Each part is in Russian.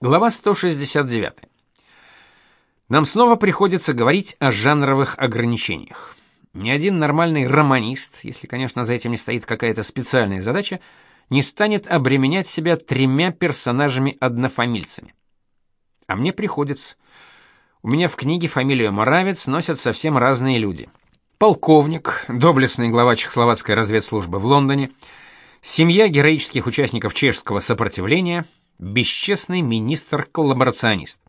Глава 169. Нам снова приходится говорить о жанровых ограничениях. Ни один нормальный романист, если, конечно, за этим не стоит какая-то специальная задача, не станет обременять себя тремя персонажами-однофамильцами. А мне приходится. У меня в книге фамилию Моравец носят совсем разные люди. Полковник, доблестный глава чехословацкой разведслужбы в Лондоне, семья героических участников чешского сопротивления — бесчестный министр-коллаборационист.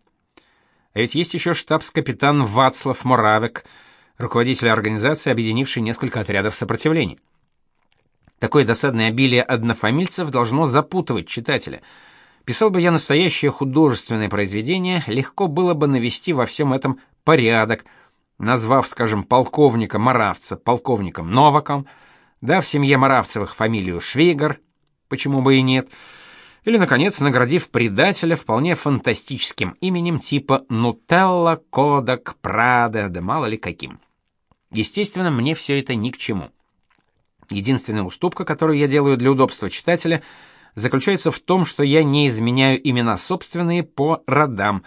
А ведь есть еще штабс-капитан Вацлав Моравек, руководитель организации, объединившей несколько отрядов сопротивления. Такое досадное обилие однофамильцев должно запутывать читателя. Писал бы я настоящее художественное произведение, легко было бы навести во всем этом порядок, назвав, скажем, полковника Моравца полковником Новаком, дав семье Моравцевых фамилию Швейгар, почему бы и нет, — или, наконец, наградив предателя вполне фантастическим именем типа Нутелла, Кодак, Прада, да мало ли каким. Естественно, мне все это ни к чему. Единственная уступка, которую я делаю для удобства читателя, заключается в том, что я не изменяю имена собственные по родам.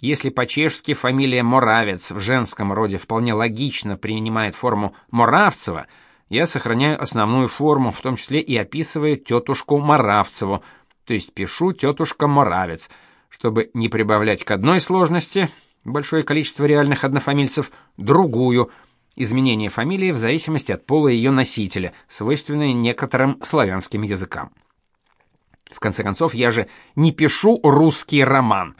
Если по-чешски фамилия Моравец в женском роде вполне логично принимает форму Моравцева, я сохраняю основную форму, в том числе и описывая тетушку Моравцеву – то есть пишу тетушка Моравец, чтобы не прибавлять к одной сложности, большое количество реальных однофамильцев, другую, изменение фамилии в зависимости от пола ее носителя, свойственное некоторым славянским языкам. В конце концов, я же не пишу русский роман.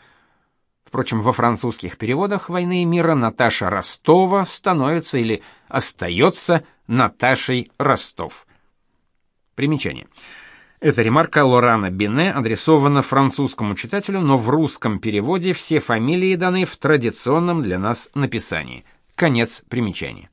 Впрочем, во французских переводах «Войны и мира» Наташа Ростова становится или остается Наташей Ростов. Примечание. Примечание. Эта ремарка Лорана Бине адресована французскому читателю, но в русском переводе все фамилии даны в традиционном для нас написании. Конец примечания.